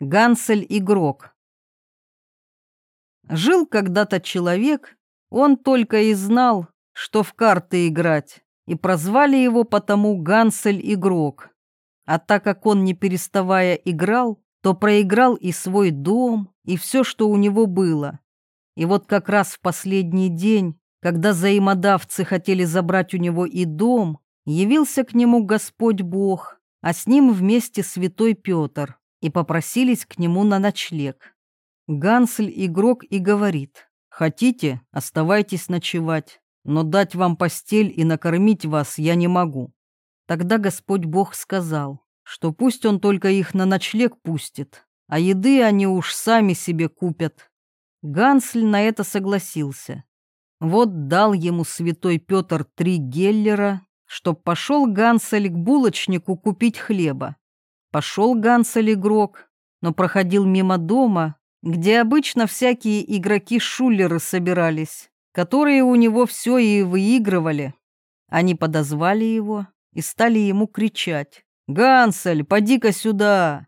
Гансель-игрок. Жил когда-то человек, он только и знал, что в карты играть, и прозвали его потому Гансель-игрок. А так как он не переставая играл, то проиграл и свой дом, и все, что у него было. И вот как раз в последний день, когда взаимодавцы хотели забрать у него и дом, явился к нему Господь Бог, а с ним вместе святой Петр и попросились к нему на ночлег. Гансель игрок и говорит, «Хотите, оставайтесь ночевать, но дать вам постель и накормить вас я не могу». Тогда Господь Бог сказал, что пусть он только их на ночлег пустит, а еды они уж сами себе купят. Гансель на это согласился. Вот дал ему святой Петр три геллера, чтоб пошел Гансель к булочнику купить хлеба. Пошел Гансель игрок, но проходил мимо дома, где обычно всякие игроки-шулеры собирались, которые у него все и выигрывали. Они подозвали его и стали ему кричать. «Гансель, поди-ка сюда!»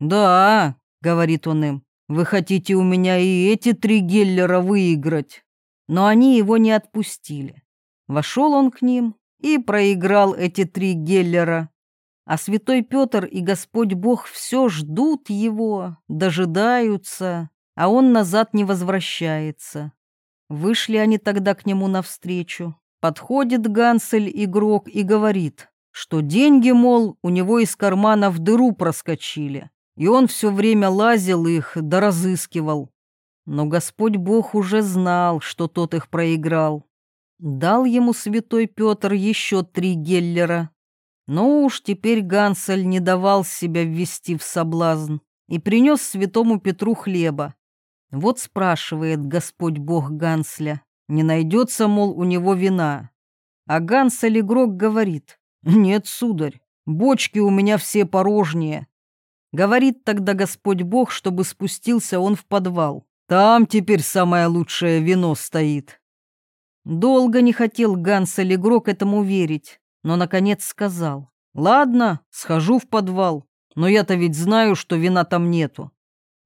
«Да», — говорит он им, — «вы хотите у меня и эти три геллера выиграть?» Но они его не отпустили. Вошел он к ним и проиграл эти три геллера а святой Петр и Господь Бог все ждут его, дожидаются, а он назад не возвращается. Вышли они тогда к нему навстречу. Подходит Гансель, игрок, и говорит, что деньги, мол, у него из кармана в дыру проскочили, и он все время лазил их да разыскивал. Но Господь Бог уже знал, что тот их проиграл. Дал ему святой Петр еще три геллера, но уж теперь Гансель не давал себя ввести в соблазн и принес святому Петру хлеба. Вот спрашивает Господь Бог Гансля, не найдется, мол, у него вина. А Гансель игрок говорит, нет, сударь, бочки у меня все порожние. Говорит тогда Господь Бог, чтобы спустился он в подвал. Там теперь самое лучшее вино стоит. Долго не хотел Гансель игрок этому верить но, наконец, сказал. «Ладно, схожу в подвал, но я-то ведь знаю, что вина там нету».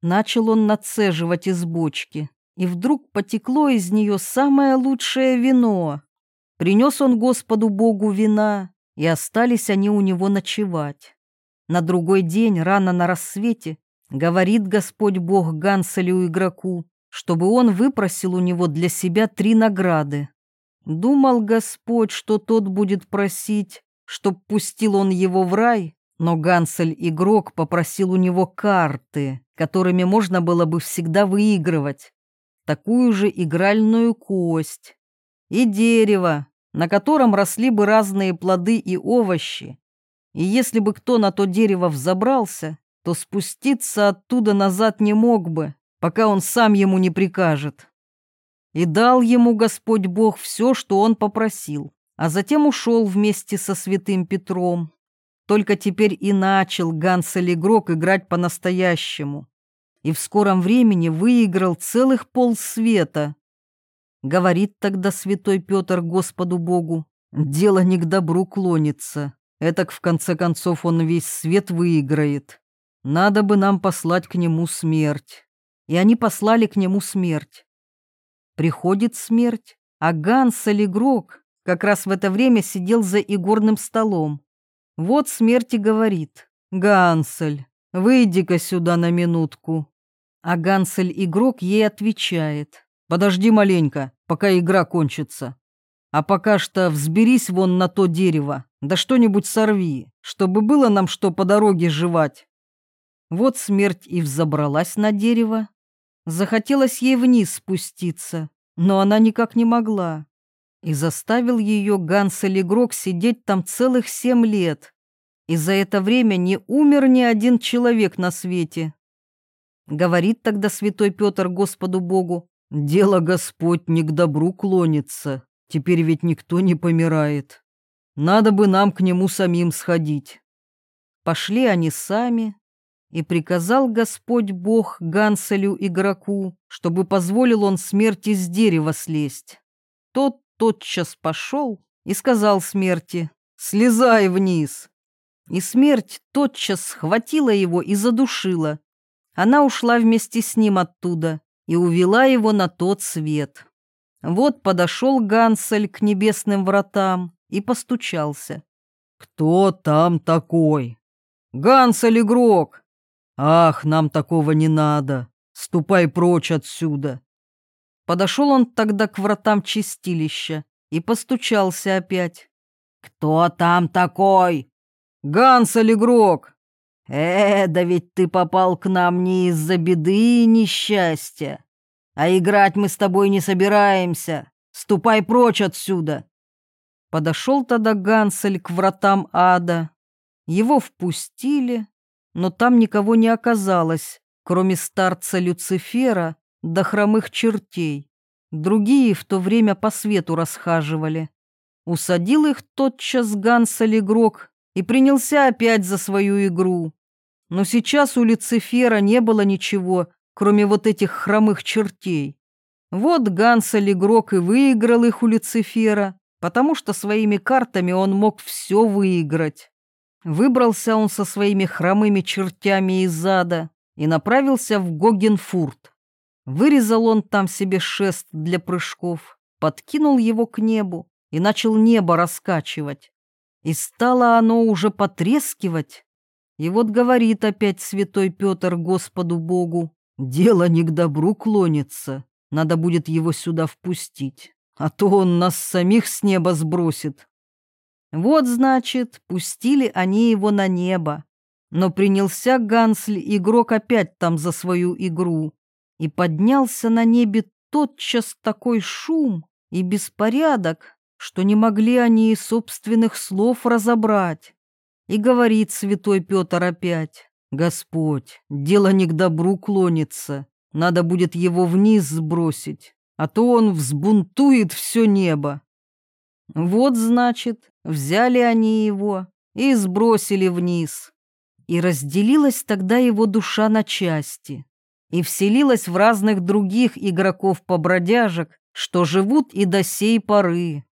Начал он нацеживать из бочки, и вдруг потекло из нее самое лучшее вино. Принес он Господу Богу вина, и остались они у него ночевать. На другой день, рано на рассвете, говорит Господь Бог Ганселю игроку, чтобы он выпросил у него для себя три награды. Думал Господь, что тот будет просить, чтоб пустил он его в рай, но Гансель-игрок попросил у него карты, которыми можно было бы всегда выигрывать, такую же игральную кость и дерево, на котором росли бы разные плоды и овощи. И если бы кто на то дерево взобрался, то спуститься оттуда назад не мог бы, пока он сам ему не прикажет. И дал ему Господь Бог все, что он попросил, а затем ушел вместе со святым Петром. Только теперь и начал Гансель игрок играть по-настоящему. И в скором времени выиграл целых полсвета. Говорит тогда святой Петр Господу Богу, дело не к добру клонится. Этак в конце концов он весь свет выиграет. Надо бы нам послать к нему смерть. И они послали к нему смерть. Приходит смерть, а Гансель игрок как раз в это время сидел за игорным столом. Вот смерть и говорит, «Гансель, выйди-ка сюда на минутку». А Гансель игрок ей отвечает, «Подожди маленько, пока игра кончится. А пока что взберись вон на то дерево, да что-нибудь сорви, чтобы было нам что по дороге жевать». Вот смерть и взобралась на дерево, Захотелось ей вниз спуститься, но она никак не могла. И заставил ее Гансель Игрок сидеть там целых семь лет. И за это время не умер ни один человек на свете. Говорит тогда святой Петр Господу Богу, «Дело Господь не к добру клонится, теперь ведь никто не помирает. Надо бы нам к нему самим сходить». Пошли они сами, и приказал Господь Бог Ганселю игроку, чтобы позволил он смерти с дерева слезть. Тот тотчас пошел и сказал смерти «Слезай вниз!» И смерть тотчас схватила его и задушила. она ушла вместе с ним оттуда и увела его на тот свет. Вот подошел Гансель к небесным вратам и постучался. «Кто там такой?» «Гансель игрок!» «Ах, нам такого не надо! Ступай прочь отсюда!» Подошел он тогда к вратам чистилища и постучался опять. «Кто там такой?» «Гансель игрок!» «Э, да ведь ты попал к нам не из-за беды и несчастья, а играть мы с тобой не собираемся. Ступай прочь отсюда!» Подошел тогда Гансель к вратам ада. Его впустили, но там никого не оказалось, кроме старца Люцифера да хромых чертей. Другие в то время по свету расхаживали. Усадил их тотчас Гансель игрок и принялся опять за свою игру. Но сейчас у Люцифера не было ничего, кроме вот этих хромых чертей. Вот Гансель игрок и выиграл их у Люцифера, потому что своими картами он мог все выиграть. Выбрался он со своими хромыми чертями из ада и направился в Гогенфурт. Вырезал он там себе шест для прыжков, подкинул его к небу и начал небо раскачивать. И стало оно уже потрескивать. И вот говорит опять святой Петр Господу Богу, дело не к добру клонится, надо будет его сюда впустить, а то он нас самих с неба сбросит. Вот, значит, пустили они его на небо. Но принялся Гансль игрок опять там за свою игру. И поднялся на небе тотчас такой шум и беспорядок, что не могли они и собственных слов разобрать. И говорит святой Петр опять, «Господь, дело не к добру клонится, надо будет его вниз сбросить, а то он взбунтует все небо». Вот, значит, взяли они его и сбросили вниз. И разделилась тогда его душа на части, и вселилась в разных других игроков-побродяжек, что живут и до сей поры.